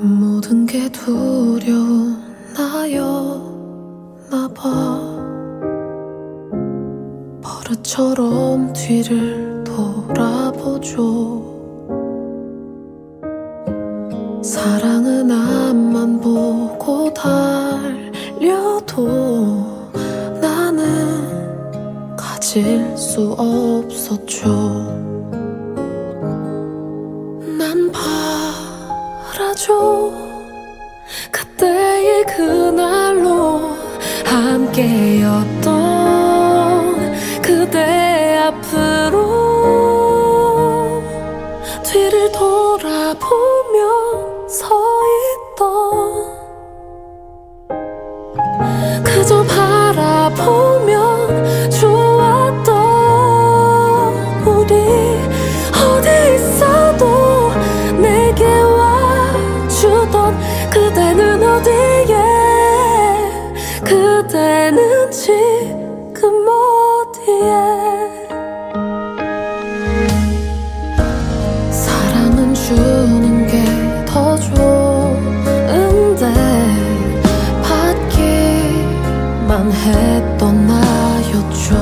모든 게 두려워나였나 봐. 버릇처럼 뒤를 돌아보죠. 사랑은 앞만 보고 다 가질 수 없었죠. 난 바라죠. 그때의 그날로 함께였던 그대 앞으로 뒤를 돌아보며 서 있던 받기만 했던 나였죠.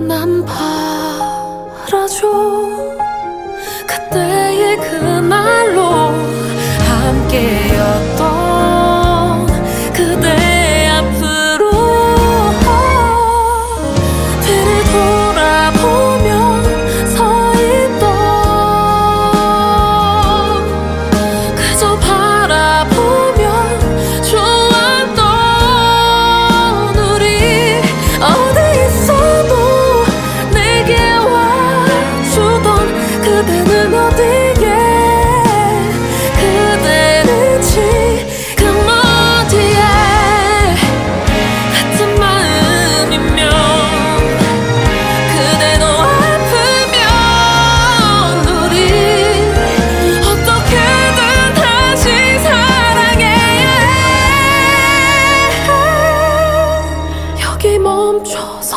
난 바라죠. 그때의 그 날로 함께였던 그대는 어디에 그대는 지금 어디에? 같은 마음이면 그대 너 아프면 우리 어떻게든 다시 사랑해. 여기 멈춰서